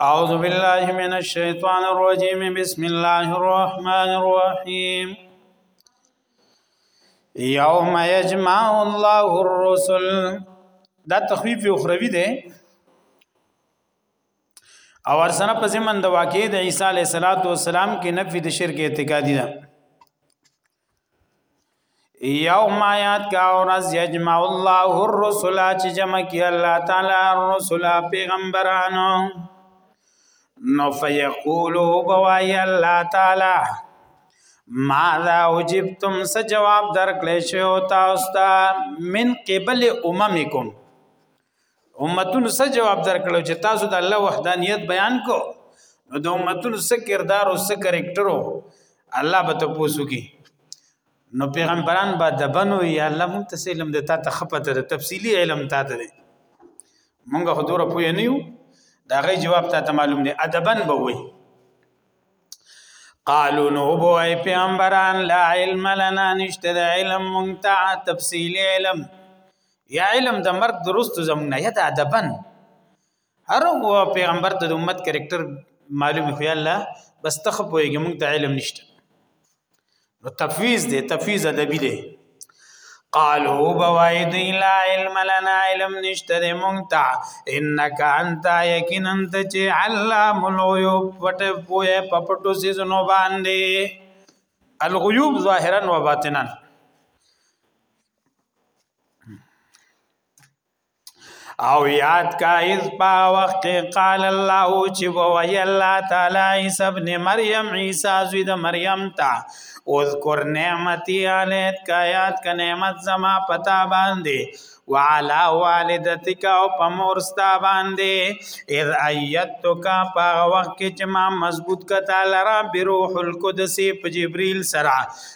أعوذ بالله من الشيطان الرجيم بسم الله الرحمن الرحيم يوم يجمع الله الرسل دا تخفیف اخروی دی او ورسنه په زمن د واقع د عیسی علیه السلام کې نفي د شرک اعتقادي ده یوم آیات کا ورځ یجمع الله الرسل چې جمع کی الله تعالی الرسل پیغمبرانو نو فیقولو بوای الله تعالی ماذا وجبتم سجواب درکړې شو تاسو ته من قبل اممکم امتونو څه جواب درکړو چې تاسو د الله وحدانیت بیان کو نو د امتونو څه کردار او څه کریکټرو الله به ته پوسو کی نو پیغمبران با د بنو یا الله مون تسلیم د تا تخپته د تفصیلی علم تا ته دی مونږ خو دوره پوی نه یو دا غي جواب تا ته معلوم دی ادبن به وي قالو نو بو ای پیغمبران لا علم لنا نشته د علم مونږ ته تفصیلی علم یا علم د مرګ درست زمونږ نه یدا دبن هر پیغمبر ته د امت کریکټر معلوم خو الله بس تخ پويږي مونږ ته علم نشته نو تفویض دی تفویض ادبی دی قالو بواید لا علم لنا علم نشتر مونتا انکا انتا یکن انت چه علام الغیوب وٹ پویا پپٹو سیزنو باندے الغیوب ظاهرا و باطنا او یاد کا از با وخت قال الله چې وی الله تعالی عیسی ابن مریم عیسی زوی د مریم تا اذکر نعمتي علیت کا یاد کا نعمت زما پتا باندې وعلى والدتك او پمور ستا باندې اذ ايتک په وخت کې چې ما مضبوط کتا لرا بروح القدس په جبريل سره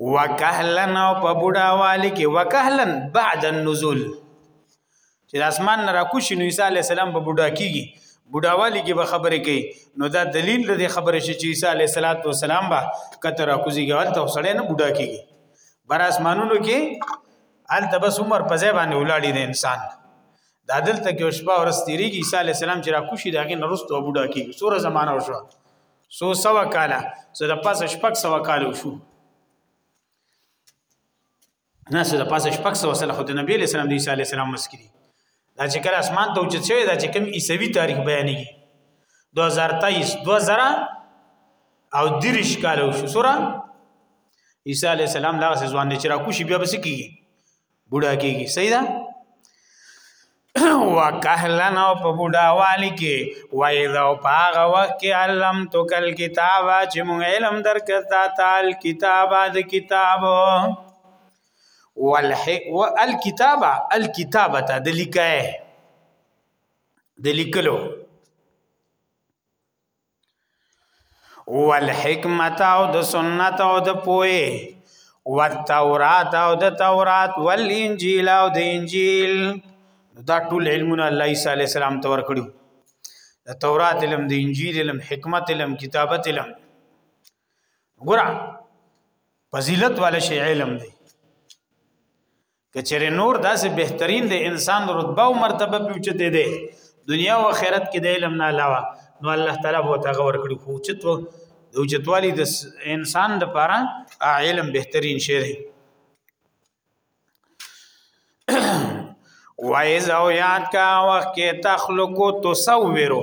وکهلن او په بوډا والی کې وکهلن بعد النزول چې د اسمان نه راکوشي نو عیسی علی السلام په بوډا کیږي بوډا والی کې به خبرې کوي نو دا دلیل د خبرې شي چې عیسی علی السلام به کته راکوزيږي او ته سړی نه بوډا کیږي بر اسمانونو کې ال تبس عمر په ځای باندې ولاړی د انسان دا دلته کې شپه ورځ تیریږي عیسی علی السلام چې راکوشي داګه نرسته بوډا کیږي سوره زمانہ وشو سو سو کاله سو د پاسه شپږ سو کاله شو نه سو د پاسه شپږ سو سره خو د نبی له سلام دی صلی الله علیه وسلم مسکری دا چې کله اسمان ته اوچت شوی دا چې کوم عیسوي تاریخ بیانېږي 2023 2000 او دریش کاله شو سره عیسی علی السلام لا ځوان نه چر کو شي بیا بس کیږي بوډا کیږي صحیح ده وکهلن او په بوډا والی کې وای دا په هغه وخت کې علم تو کل کتاب چې مونږ علم درکړ تا تال کتاب د کتاب والحق والکتابه الکتابه د لیکه د لیکلو والحکمت او د سنت او د پوهه والتورات او د تورات والانجیل او د انجیل دا ټول علمونه الله عیسی علی السلام تور کړو د تورات علم د انجیل علم حکمت علم کتابت علم ګور فضیلت والا شی علم دی کچره نور داسې بهترین د انسان رتبه او مرتبه پیوچته دی دنیا او آخرت کې د علم نه علاوه نو الله تعالی به تاغه ورکړي خو چې تو د اوچتوالي د انسان د پاره علم بهترین شی دی وایز او یاد کا وخت کې تخلقو تصورو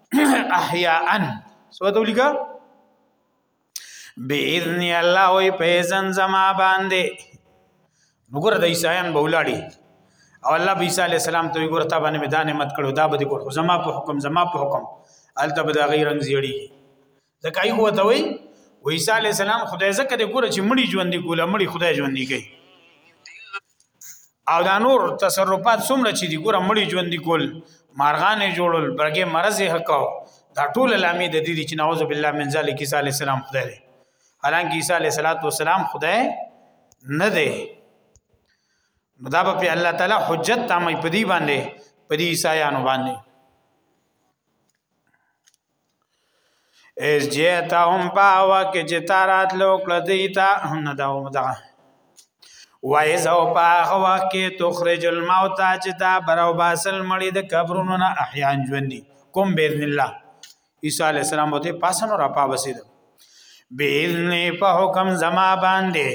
احیاء سوته ولیکا باذن الله وی پیزن زما باندې وګوره د عیسایان بولاړي او الله عیسی علی السلام ته وګوره تا باندې میدان مت کړو دا به کول زما په حکم زما په حکم الته به دا غیر رنگ زیړی ځکه ای هو ته وی و عیسی علی السلام خدای زکه د ګوره چې مړی ژوند دی ګوله مړی خدای ژوند دی کوي او دا نور تصرفات څومره چې دی ګوره مړی ژوند دی کول مارغانې جوړول برګه مرز یې حقاو دا ټول لامې د دې چې نعوذ بالله من ذلک عیسی علی السلام خدای دی حالانکه عیسی علی السلام خدای نه دی نو دا به په الله تعالی حجت تامه پدی باندې پدی عیسایانو باندې اس جیتا هم پاوا کې چې تارات لو کړ دیتا نه دا ودا وای زو پاغه وخت کې تخرج الموت چې دا برو باسل مړي د قبرونو نه احیان ژوند دي کوم باذن الله عیسی علی السلام وته پاسنو را پاوسید باذن په حکم زما باندې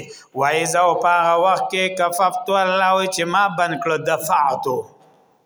وای زو پاغه وخت کې کففت الله چې ما بن کړ دفعتو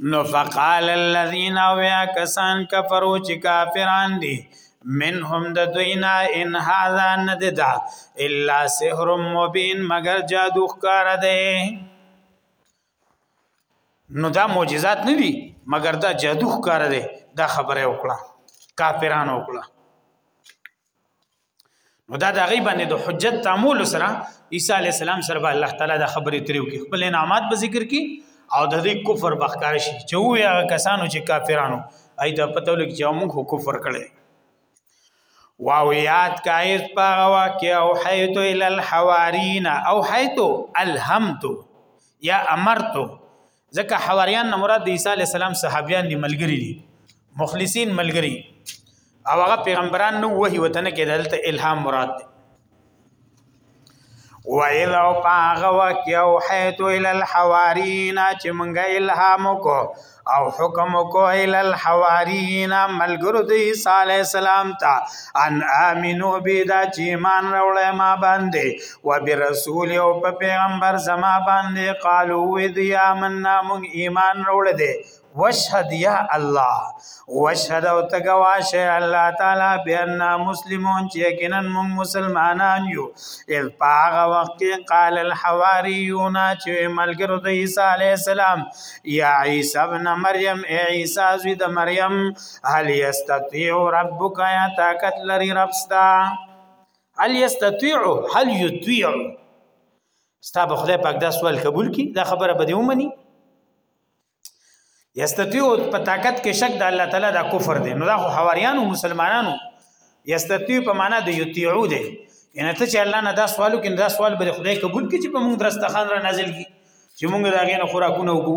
نو فقال الذين ويا کسان کفرو چې کافران دي منهم د دوینا ان هاذا نددا الا سحر مبين مگر جادو ښکار دی نو دا معجزات نه دي مگر دا جادو ښکار دی دا خبره وکړه کافرانو وکړه نو دا د غي باندې د حجت تعامل سره عیسی علی السلام سره به الله تعالی دا خبرې تریو کې خپل انعامات به ذکر کی او د دې کفر بخکار شي چې وی هغه کسانو چې کافرانو اې دا پته ولګي چې موږ کفر کړي واو یاد کایز پاغه واکه او حیت ال الحوارین او حیت الهمت یا امرت ځکه حواریان نه مراد د عیسی علی السلام صحابیان دي ملګری دي مخلصین ملګری او هغه پیغمبران نو وਹੀ وطن کې دلته الهام مراد دی و اذ او پاغه وخت یو حیت ال الحوارین چې مونږه الهام کو او حکم کو ال الحوارین ملګرو د عیسی علی السلام ته ان امنو به دا چې ایمان راوړې ما باندې وبرسول او په پیغمبر زما باندې قالو وی دی آمنا مون ایمان روړ دی وشهد یا الله وشهد او تګواش الله تعالی بیاننا مسلمون چې یقینا مون مسلمانان یو اذ پاغه وخت قال الحواریون چې ملګرو د عیسی علی السلام یا عیسی ابن مریم ای عیسی زوی د مریم هل یستطيع ربک یا طاقت لري ربستا هل یستطيع هل یطيع ستا به خدای پاک دا سوال قبول کی دا خبره به دی ومني یستطيع په طاقت کې شک د الله تعالی دا کفر دی نو دا خو حواریانو مسلمانانو یستطيع په معنا د یطيعو دی ان ته چې الله نه دا سوالو کې دا سوال به خدای قبول کی چې په موږ درسته خان را نازل کی چې موږ دا غینه خوراکونه وګو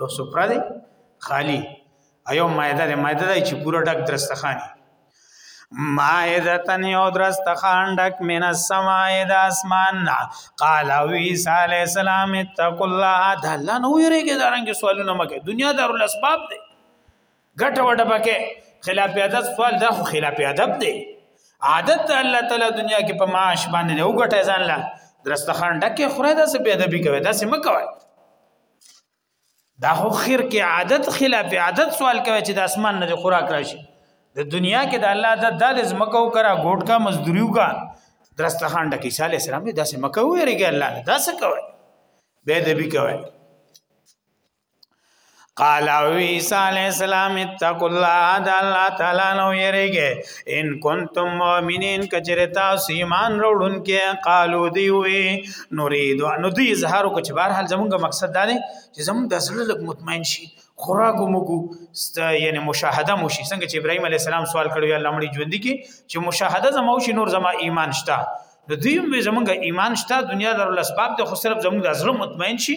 یو سفره دی خالی ایو مایده دی مایده دی چې پورا ډک درستخانی مائده تن یو درست خاندک من السماء د اسمان نا قال او عیسی علی السلام اتق الله د الله نو یریږي دا رنګ سوالونه مکه دنیا دار الاسباب دی ګټ وډه پکې خلاف عادت سوال دا خو خلاف ادب دی عادت د الله تعالی دنیا کې په معاش باندې یو ګټه ځان لا درستخان ډکه خره دا سه بی ادبی کوي دا سه مکوي دا خو خیر کې عادت خلاف عادت سوال کوي چې د اسمان نه خوراک راشي د دنیا کې د الله د دال زمکو کرا ګوټ کا مزدوریو کا درستخان ډکی صالح السلام دې داسې مکه ویریږي الله نه داسې کوي به دې به کوي قال وی صالح السلام اتقوا الله د الله تعالی نو یریږي ان کنتم مؤمنین کجرتا سیمان روړون کې قالو دی وی نريد نو دوی اظهار وکړ چې بهرحال زمونږ مقصد دا دی چې زمونږ د زړه لږ مطمئن شي خوراک موږو یعنی مشاهده مو شي څنګه چې ابراهيم عليه السلام سوال کړو یا لمړي ژوند کې چې مشاهده زمو شي نور زما ایمان شته نو دوی هم زمونږ ایمان شته دنیا در اسباب د خو صرف زمونږ د زړه مطمئن شي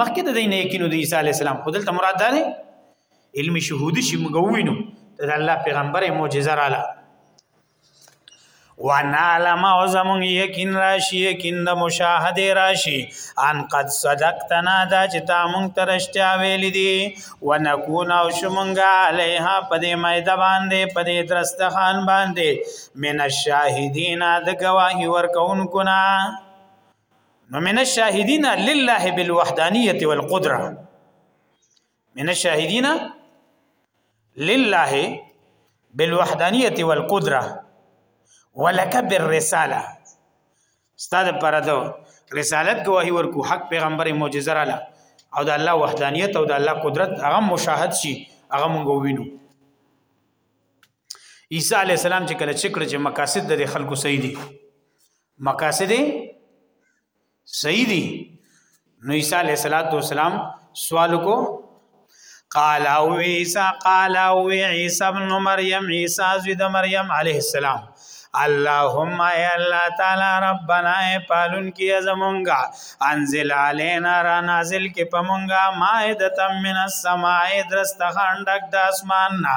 مخکې د دین یقین د عیسی علی السلام خدل ته مراد ده علم شهودي چې موږ وینو د الله پیغمبر معجزه رااله ونعلم او زمون یقین راشي یقین د مشاهده راشي ان قد صدقتنا دا چې تا مونږ ترشتیا ویل دي ونكون او شمونږه علیها پدې مېده باندې پدې درستخان باندې من الشاهدین د گواهی ورکون کنا نو من الشاهدین لله بالوحدانیه والقدره من الشاهدین لله بالوحدانیه والقدره ولک بالرساله استاد پر دو رسالت گواهی ورکو حق پیغمبر معجزه رااله او د الله وحدانیت او د الله قدرت هغه مشاهد شي هغه مونږ وینو عیسی علی السلام چې کله چکړه چې مقاصد د خلکو صحیح دي مقاصد صحیح دي نو عیسی علیہ الصلوۃ والسلام سوال کو قال او عیسی قال او عیسی ابن مریم عیسی زید مریم علیہ السلام اللهم یا الله تعالی ربنا پالون کی زمونږه انزل علینا را نازل کی پمونږه مائده من السماء درست خندق د اسمان نا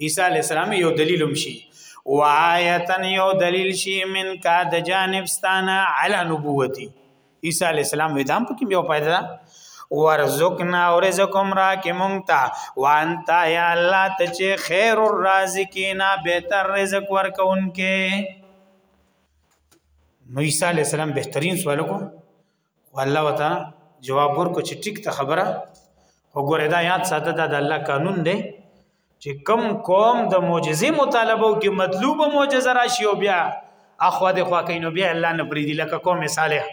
عیسی علی السلام یو دلیل هم شي وآیتن یو دلیل شي من کا د جانب ستانه علی نبوتی عیسی علی السلام وی دام پکې یو پیدا ورزقنا ورزقم را کې مونږ ته وانت یا الله ته چې خیر الرازقینا بهتر رزق ورکونکې نو عیسی علی السلام بهترین سوال کو خو الله وتا جواب ورکړ چې ټیک ته خبره وګوره دا یاد ساته دا د الله قانون دی چې کم قوم د معجزې مطالبه کې مطلوبه معجزه راشي او بیا اخوا د خوا کینو بیا الله نه پریدي لکه قوم صالح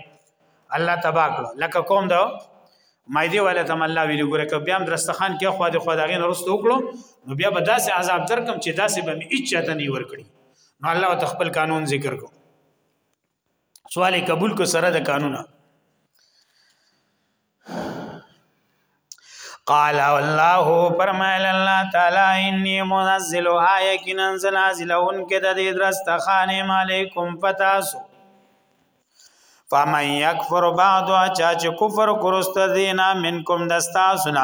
الله تبا کړ لکه قوم دا مایده ولا تم الله ویل ګوره ک بیا درستخان کې خو د خدای نه رسته وکړو نو بیا به داسې عذاب درکم چې داسې به می اچته نه ور کړی نو الله تخپل قانون ذکر کو سوال قبول کو سره د قانون قال الله فرمایل الله تعالی انی منزل آیکنا زلازلون کې د دې درس تخانه علیکم پتاسو فمن یکفر بعد چا چې کفر کرست دینا منکم دستا سنا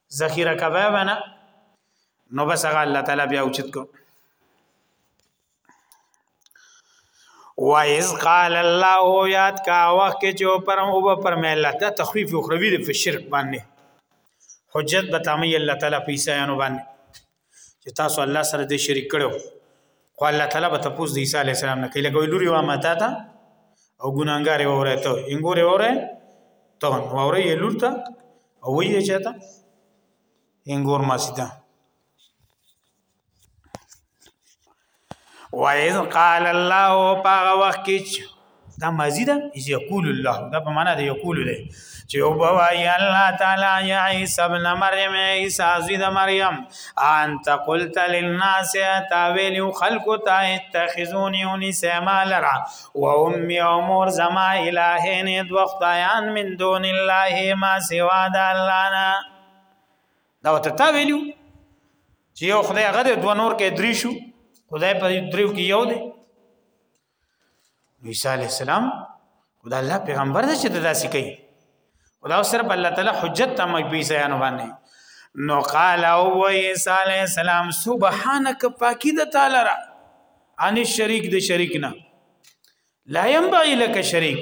ذخیره کوي ونه نو بس هغه الله تعالی بیا اوچت کو وایز قال الله یاد کا وخت کې جو پر او به پر مې الله ته تخفیف اخروی د شرک باندې حجت بتامی الله تعالی پیسې انو باندې چې تاسو الله سره د شریک کړو خو الله تعالی به تاسو د عیسی علی السلام نه کله کوي لوري وا ماته تا او ګناګار وره ته انګور وره ته وره یې لور ته او یې چاته انګور ما سیته وایذ قال الله پاغه وخت کې دا مزید از یقول الله دا په معنا دی یقول دی چې او بوای الله تعالی یا عیسی ابن مریم عیسی زید مریم ان تقلت للناس تاویل خلق تا اتخذونی ونی سما لرا و امی امور زما الہین دو خدایان من دون الله ما سوا د الله نه دا وته تا ویلو چې یو خدای هغه دی دوه نور کې درې شو خدای په دریو کې یو دی عیسی علی السلام خدای الله پیغمبر دی چې دا څه کوي خدای سره الله تعالی حجت تم په عیسی انو باندې نو قال او عیسی علی السلام سبحانك پاکی د تعالی را ان شریک د شریک نه لا ينبغي لك شریک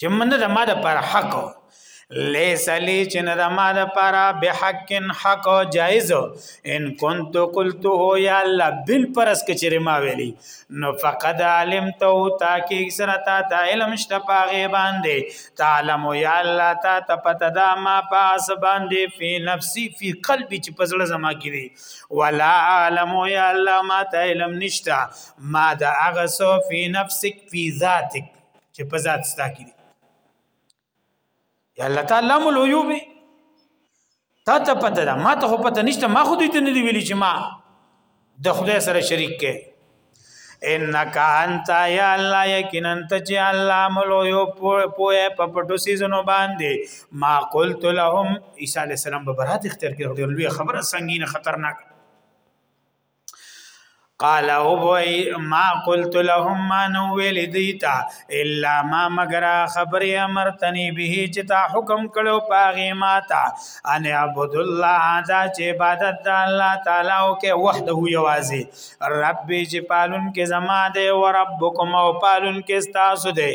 چې من د ما د پر حق لیس لی چې نه د ما د پر به حق حق جایز ان كنت قلته یا الله بل پرس کې چې ما ویلي نو فقد علمت او تاکي سره تا ته علم شته پاغه باندې تعلم یا الله تا ته پته دا ما پاس باندې فی نفسی فی قلبی چې پزړه زما کې دي ولا علم یا الله ما ته علم نشته ما دا اغسو فی نفسک فی ذاتک چې په ذات ستا کې یا الله تعالی علام الغیوب تا ته پته ده ما ته پته نشته ما خو دې ته نه دی ویلي چې ما د خدای سره شریک کې انک انت یا الله یقینا ته چې الله ملو یو پوهه په پټو سيزونو باندې ما قلت لهم عیسی علی السلام به برات اختیار کړو ډېر لوی خبره سنگینه خطرناک قال او بوي ما قلت لهم ما نو ویل دیتا الا ما مگر خبر امرتنی به چې تا حکم کړو پاغه ماتا ان عبد الله دا چې عبادت د الله تعالی او کې وحده یوازې رب چې پالون کې زما دی او ربکم او پالون کې تاسو دی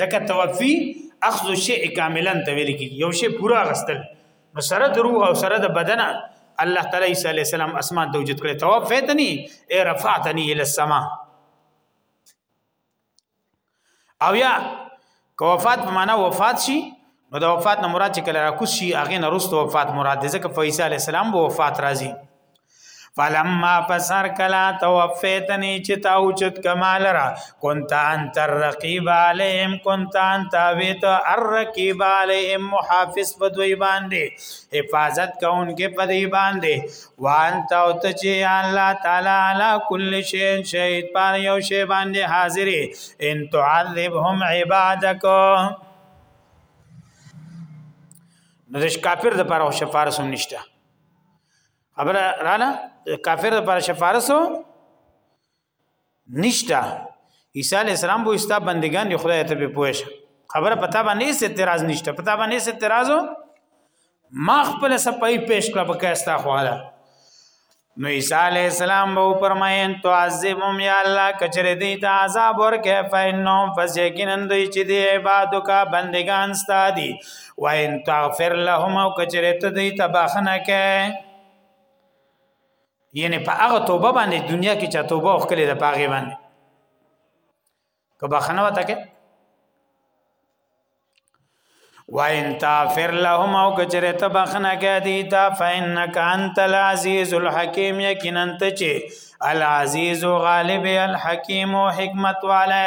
ځکه توفی اخذ الشیء کاملا ته ویل کی یو شی پورا غستل نو سره د روح او سره د بدن الله تعالی عیسی علی السلام اسمان ته وجود کړي توفیتنی ای رفعتنی الی السما او یا که وفات په معنا وفات شي نو د وفات نه مراد چې کله راکوس شي هغه نه رسته وفات مراد ده ځکه فیصل علی السلام به وفات راځي فلما پسر کلا توفیتنی چې تا اوچت کمال را كنت انت الرقیب علیهم كنت انت ویت الرقیب علیهم محافظ په دوی باندې حفاظت کوونکې په دوی باندې وانت او ته چې الله تعالی علی کل شی شهید پر یو شی باندې حاضر ان تعذبهم عبادک نو د کافر د پر شفارسم نشته خبر رااله کافر لپاره شفارس نشتا عیسی علی السلام بو استا بندگان دی خدای ته په پوښ خبره پتا باندې اس اعتراض نشته پتا باندې اس اعتراض ما خپل سپای پیش کړ په کاستا خواله نو عیسی علی السلام به فرماین تو عذبهم یا الله کچره دی ته عذاب ورکه فینهم فسیکنن دوی چې دی عبادو کا بندگان ستا دی وان تغفر لهم او کچره ته دی تباخنه کې یعنی په هغه توبه باندې دنیا کې چې توبه وکړي د پاغه باندې کبا خنه وته کې وان تغفر لهم او کچره ته بخنه کې دی تا فینک انت العزیز الحکیم یقینا ته چې العزیز غالب الحکیم او حکمت والے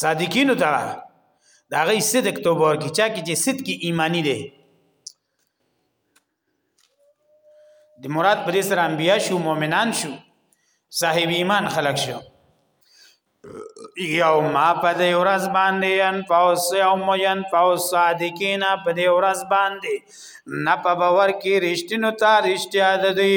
صادقینو ته دا غي صدق توبه ورکی چا کې چې صدق ایمانی دی د مراد پر سره انبیا شو مؤمنان شو صاحب ایمان خلق شو یو ما په دې ورځ باندې ان فوس او مین فوس صادقینا په دې ورځ باندې نه په باور کې رښتینو ته رښتیا ده دی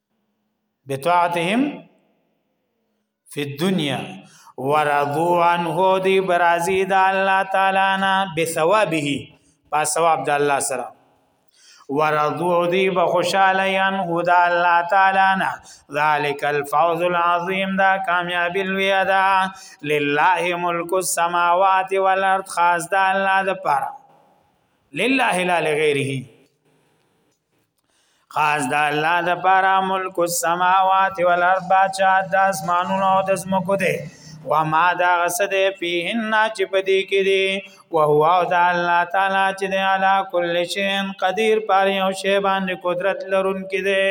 بتاعتهم فی الدنیا ورضو عنه دی برازی د الله تعالی نه بثوابه پس ثواب د الله سره ورضو دی بخوشاله ان هدا الله تعالی نه ذالک الفوز العظیم دا کامیاب الویا دا لله ملک السماوات والارض خاص دا الله د پاره لله لا لغیره خاص د الله د پاره ملک السماوات والارض باچا د اسمانونو او د زمکو دی و ما دا غسد فیهن چې پدې کې دی او هو او د الله تعالی چې دی علا کل شین قدیر پر یو شی باندې قدرت لرونکي دی